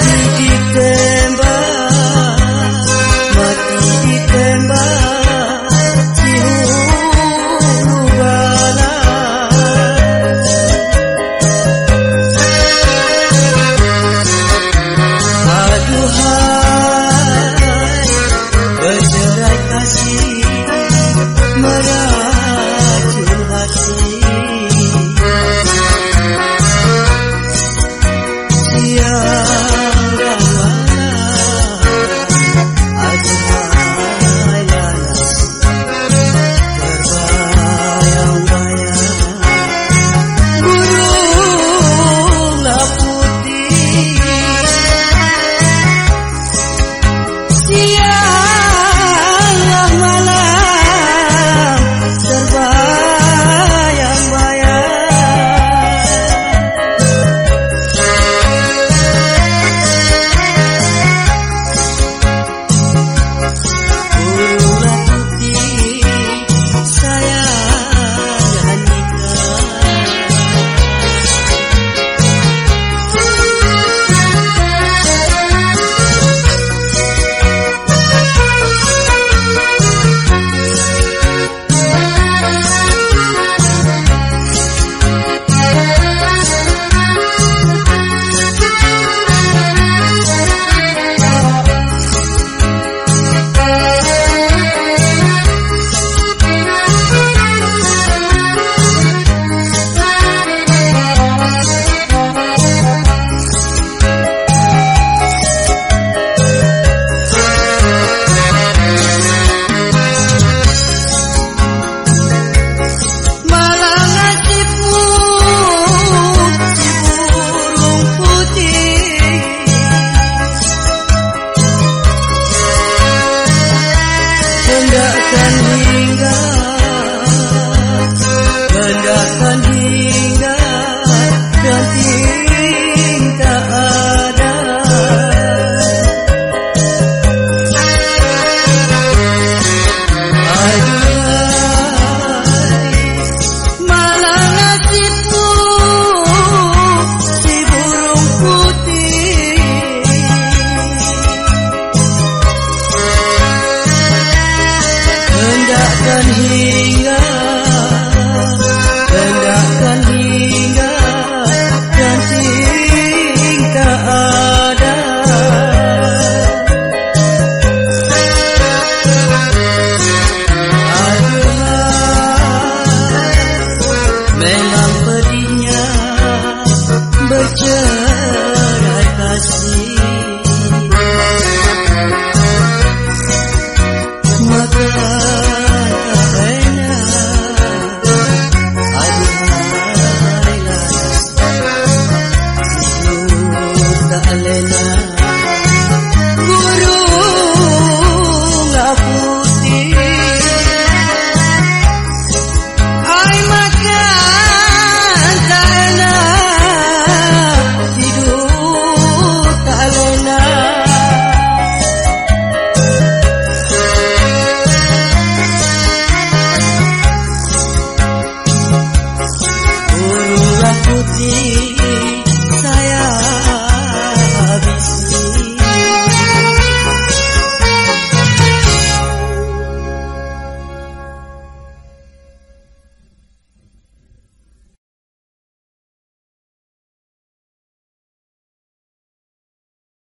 sedikit